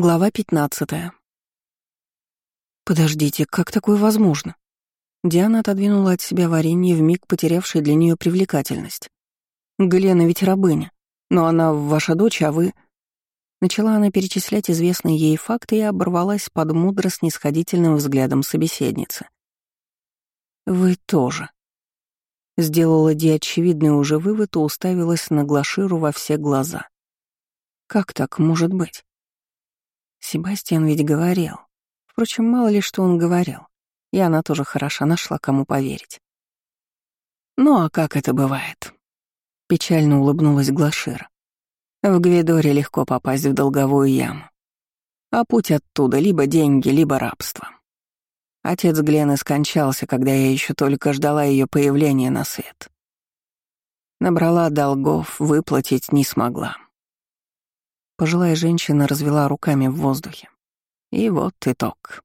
Глава 15. Подождите, как такое возможно? Диана отодвинула от себя варенье, вмиг потерявшее для нее привлекательность. Галена ведь рабыня, но она ваша дочь, а вы... Начала она перечислять известные ей факты и оборвалась под мудро снисходительным взглядом собеседницы. «Вы тоже». Сделала Ди очевидный уже вывод и уставилась на Глаширу во все глаза. «Как так может быть?» Себастьян ведь говорил. Впрочем, мало ли что он говорил. И она тоже хороша нашла, кому поверить. «Ну а как это бывает?» Печально улыбнулась Глашира. «В Гвидоре легко попасть в долговую яму. А путь оттуда либо деньги, либо рабство. Отец Глены скончался, когда я еще только ждала ее появления на свет. Набрала долгов, выплатить не смогла. Пожилая женщина развела руками в воздухе. И вот итог.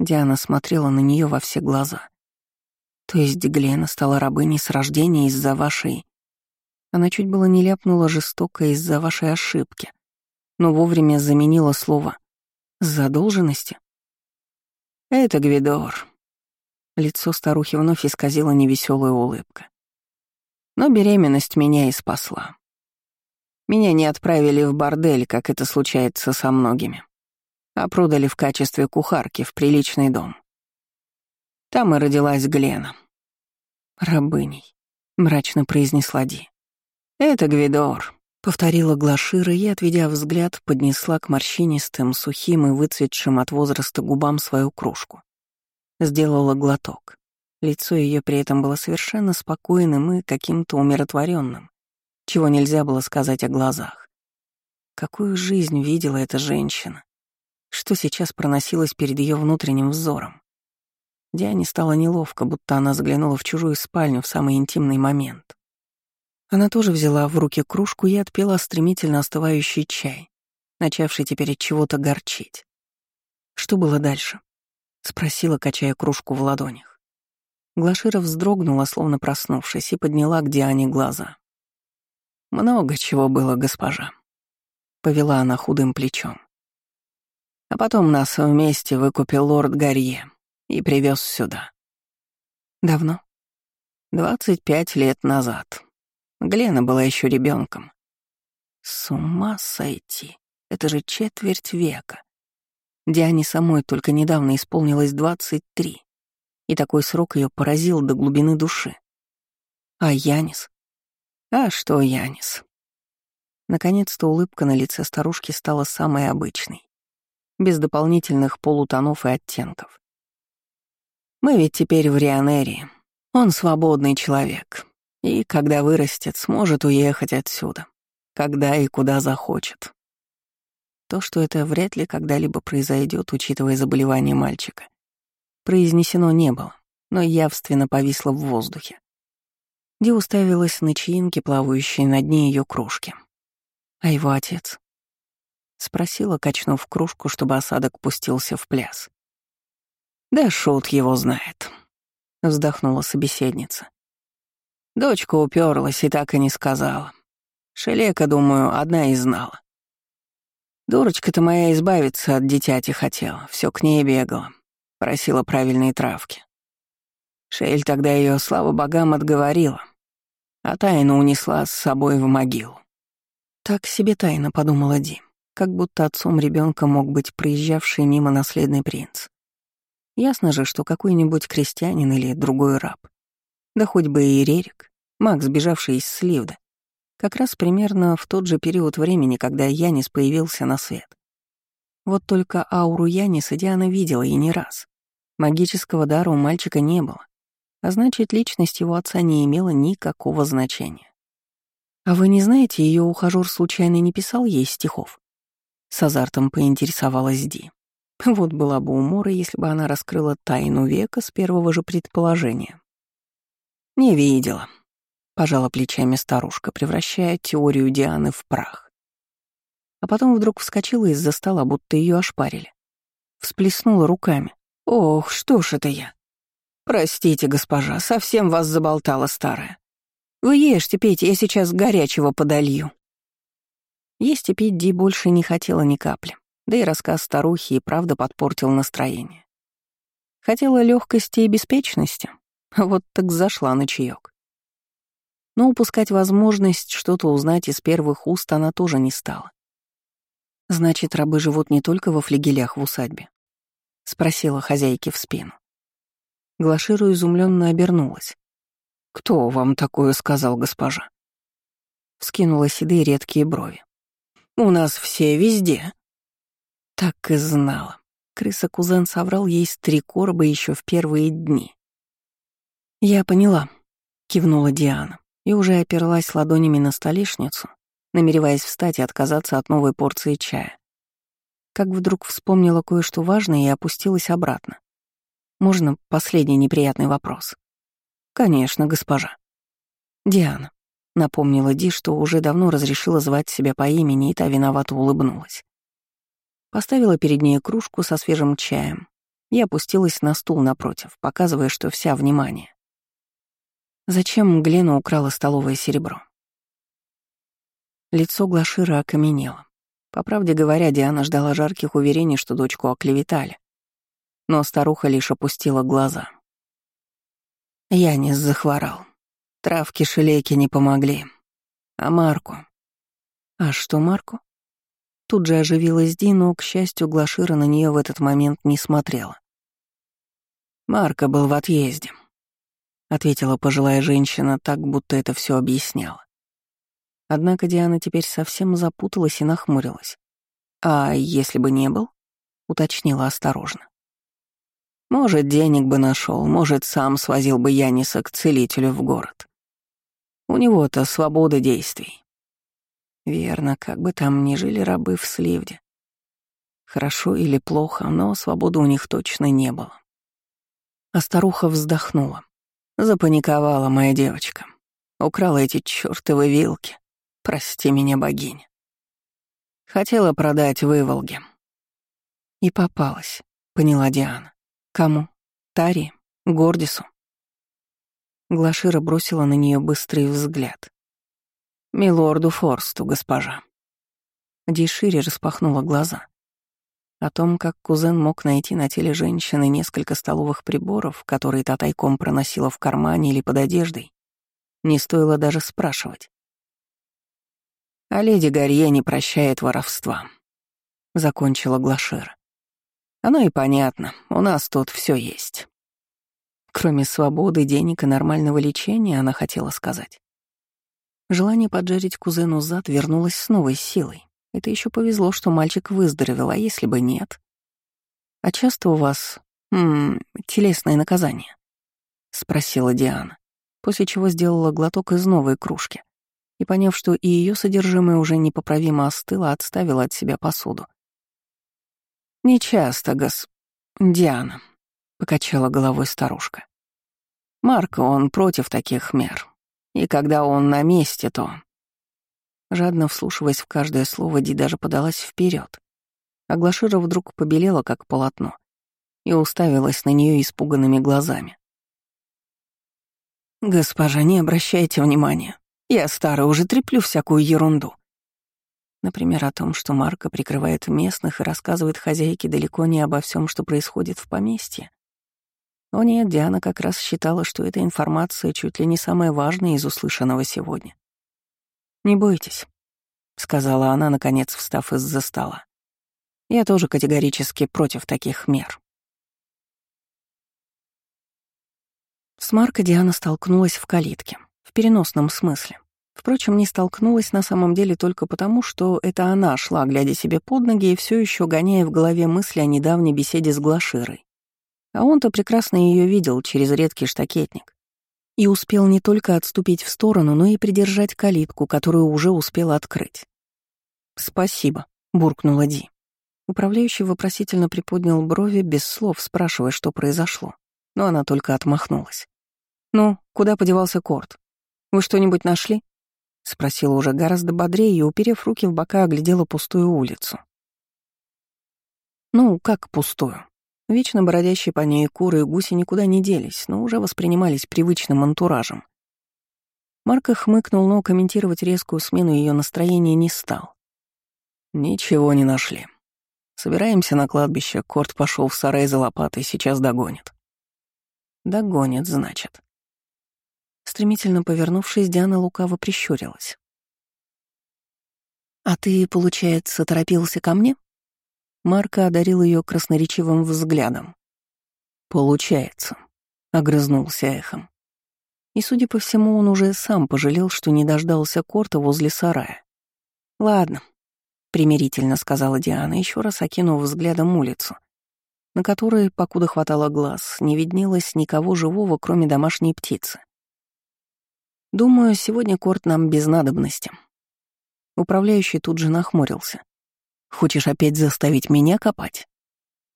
Диана смотрела на нее во все глаза. То есть Глена стала рабыней с рождения из-за вашей... Она чуть было не ляпнула жестоко из-за вашей ошибки, но вовремя заменила слово «задолженности». «Это Гвидор». Лицо старухи вновь исказила невеселая улыбка. Но беременность меня и спасла. Меня не отправили в бордель, как это случается со многими, а продали в качестве кухарки в приличный дом. Там и родилась Глена. «Рабыней», — мрачно произнесла Ди. «Это Гвидор», — повторила Глашира и, отведя взгляд, поднесла к морщинистым, сухим и выцветшим от возраста губам свою кружку. Сделала глоток. Лицо ее при этом было совершенно спокойным и каким-то умиротворенным, чего нельзя было сказать о глазах. Какую жизнь видела эта женщина? Что сейчас проносилось перед ее внутренним взором? Диане стало неловко, будто она заглянула в чужую спальню в самый интимный момент. Она тоже взяла в руки кружку и отпила стремительно остывающий чай, начавший теперь от чего-то горчить. Что было дальше? Спросила, качая кружку в ладонях. Глашира вздрогнула, словно проснувшись, и подняла к Диане глаза. «Много чего было, госпожа», — повела она худым плечом. А потом нас вместе выкупил лорд Гарье и привез сюда. Давно? Двадцать пять лет назад. Глена была еще ребенком. С ума сойти. Это же четверть века. Диане самой только недавно исполнилось двадцать три, и такой срок ее поразил до глубины души. А Янис? А что Янис? Наконец-то улыбка на лице старушки стала самой обычной, без дополнительных полутонов и оттенков. Мы ведь теперь в Рионерии. Он свободный человек. И, когда вырастет, сможет уехать отсюда. Когда и куда захочет. То, что это вряд ли когда-либо произойдет, учитывая заболевание мальчика, произнесено не было, но явственно повисло в воздухе. Ди уставилась на чаинки, плавающие на дне ее кружки. «А его отец?» Спросила, качнув кружку, чтобы осадок пустился в пляс. «Да шут его знает», — вздохнула собеседница. Дочка уперлась и так и не сказала. Шелека, думаю, одна и знала. Дурочка-то моя избавиться от дитяти хотела, все к ней бегала, просила правильные травки. Шель тогда ее, слава богам, отговорила, а тайну унесла с собой в могилу. Так себе тайна, подумала Ди, как будто отцом ребенка мог быть проезжавший мимо наследный принц. Ясно же, что какой-нибудь крестьянин или другой раб, да хоть бы и Рерик, маг, сбежавший из Сливда, как раз примерно в тот же период времени, когда Янис появился на свет. Вот только ауру Яниса Диана видела и не раз. Магического дара у мальчика не было, а значит, личность его отца не имела никакого значения. «А вы не знаете, ее ухажёр случайно не писал ей стихов?» С азартом поинтересовалась Ди. Вот была бы умора, если бы она раскрыла тайну века с первого же предположения. «Не видела», — пожала плечами старушка, превращая теорию Дианы в прах. А потом вдруг вскочила из-за стола, будто ее ошпарили. Всплеснула руками. «Ох, что ж это я? «Простите, госпожа, совсем вас заболтала старая. Вы ешьте, пейте, я сейчас горячего подолью». Есть и пить Ди больше не хотела ни капли. Да и рассказ старухи и правда подпортил настроение. Хотела легкости и беспечности, а вот так зашла на чаек. Но упускать возможность что-то узнать из первых уст она тоже не стала. «Значит, рабы живут не только во флигелях в усадьбе?» — спросила хозяйки в спину. Глаширу изумленно обернулась. «Кто вам такое сказал, госпожа?» Вскинула седые редкие брови. «У нас все везде». Так и знала. Крыса-кузен соврал ей с три короба еще в первые дни. «Я поняла», — кивнула Диана и уже оперлась ладонями на столешницу, намереваясь встать и отказаться от новой порции чая. Как вдруг вспомнила кое-что важное и опустилась обратно. Можно последний неприятный вопрос? Конечно, госпожа. Диана. Напомнила Ди, что уже давно разрешила звать себя по имени, и та виновато улыбнулась. Поставила перед ней кружку со свежим чаем и опустилась на стул напротив, показывая, что вся внимание. Зачем Глена украла столовое серебро? Лицо Глашира окаменело. По правде говоря, Диана ждала жарких уверений, что дочку оклеветали. Но старуха лишь опустила глаза. Янис захворал. Травки-шелейки не помогли. А Марку? А что Марку? Тут же оживилась Ди, но, к счастью, Глашира на нее в этот момент не смотрела. Марка был в отъезде, ответила пожилая женщина так, будто это все объясняла. Однако Диана теперь совсем запуталась и нахмурилась. «А если бы не был?» — уточнила осторожно. «Может, денег бы нашел, может, сам свозил бы Яниса к целителю в город. У него-то свобода действий». Верно, как бы там ни жили рабы в Сливде. Хорошо или плохо, но свободы у них точно не было. А старуха вздохнула. Запаниковала моя девочка. Украла эти чёртовы вилки. Прости меня, богиня. Хотела продать выволги. И попалась, поняла Диана. Кому? Тари? Гордису? Глашира бросила на нее быстрый взгляд. «Милорду Форсту, госпожа». Ди шире распахнула глаза. О том, как кузен мог найти на теле женщины несколько столовых приборов, которые та тайком проносила в кармане или под одеждой, не стоило даже спрашивать. А леди Гарье не прощает воровства. Закончила Глашир. Оно и понятно, у нас тут все есть. Кроме свободы, денег и нормального лечения, она хотела сказать. Желание поджарить кузену зад вернулось с новой силой. Это еще повезло, что мальчик выздоровел, а если бы нет? «А часто у вас... М -м, телесное наказание?» — спросила Диана, после чего сделала глоток из новой кружки и, поняв, что и ее содержимое уже непоправимо остыло, отставила от себя посуду. «Не часто, гос... Диана», — покачала головой старушка. «Марко, он против таких мер. И когда он на месте, то...» Жадно вслушиваясь в каждое слово, Ди даже подалась вперед. А Глашира вдруг побелела, как полотно, и уставилась на нее испуганными глазами. «Госпожа, не обращайте внимания. Я старая, уже треплю всякую ерунду. Например, о том, что Марка прикрывает местных и рассказывает хозяйке далеко не обо всем, что происходит в поместье. О нет, Диана как раз считала, что эта информация чуть ли не самая важная из услышанного сегодня. «Не бойтесь», — сказала она, наконец встав из-за стола. «Я тоже категорически против таких мер». С Марко Диана столкнулась в калитке, в переносном смысле. Впрочем, не столкнулась на самом деле только потому, что это она шла, глядя себе под ноги и все еще гоняя в голове мысли о недавней беседе с Глаширой. А он-то прекрасно ее видел через редкий штакетник. И успел не только отступить в сторону, но и придержать калитку, которую уже успел открыть. «Спасибо», — буркнула Ди. Управляющий вопросительно приподнял брови, без слов спрашивая, что произошло. Но она только отмахнулась. «Ну, куда подевался Корт? Вы что-нибудь нашли?» — спросила уже гораздо бодрее и, уперев руки в бока, оглядела пустую улицу. Ну, как пустую? Вечно бродящие по ней куры и гуси никуда не делись, но уже воспринимались привычным антуражем. Марко хмыкнул, но комментировать резкую смену ее настроения не стал. «Ничего не нашли», — Собираемся на кладбище, Корт пошел в сарай за лопатой, сейчас догонит. Догонит, значит. Стремительно повернувшись, Диана лукаво прищурилась. «А ты, получается, торопился ко мне?» Марка одарил ее красноречивым взглядом. «Получается», — огрызнулся эхом. И, судя по всему, он уже сам пожалел, что не дождался Корта возле сарая. «Ладно», — примирительно сказала Диана, еще раз окинув взглядом улицу, на которой, покуда хватало глаз, не виднелось никого живого, кроме домашней птицы. «Думаю, сегодня Корт нам без надобности». Управляющий тут же нахмурился. «Хочешь опять заставить меня копать?»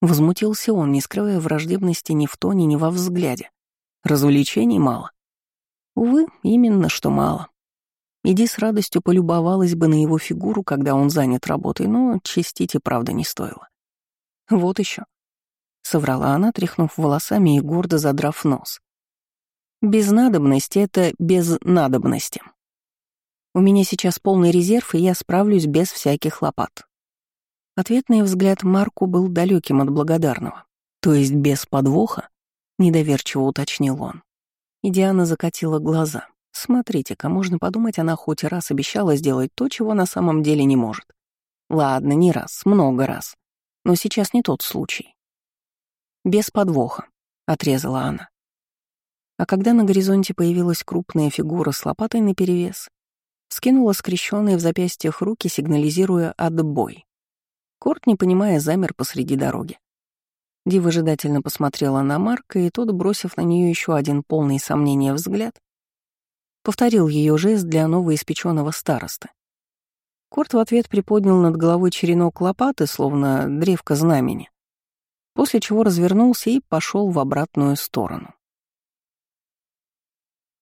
Возмутился он, не скрывая враждебности ни в тоне, ни во взгляде. Развлечений мало. Увы, именно что мало. Иди с радостью полюбовалась бы на его фигуру, когда он занят работой, но чистить и правда не стоило. Вот еще. Соврала она, тряхнув волосами и гордо задрав нос. Без надобности — это без надобности. У меня сейчас полный резерв, и я справлюсь без всяких лопат. Ответный взгляд Марку был далеким от благодарного. То есть без подвоха? Недоверчиво уточнил он. И Диана закатила глаза. Смотрите-ка, можно подумать, она хоть раз обещала сделать то, чего на самом деле не может. Ладно, не раз, много раз. Но сейчас не тот случай. Без подвоха, отрезала она. А когда на горизонте появилась крупная фигура с лопатой наперевес, скинула скрещенные в запястьях руки, сигнализируя «отбой». Корт, не понимая, замер посреди дороги. Ди выжидательно посмотрела на Марка, и тот, бросив на нее еще один полный сомнения взгляд, повторил ее жест для новоиспеченного староста. Корт в ответ приподнял над головой черенок лопаты, словно древко знамени, после чего развернулся и пошел в обратную сторону.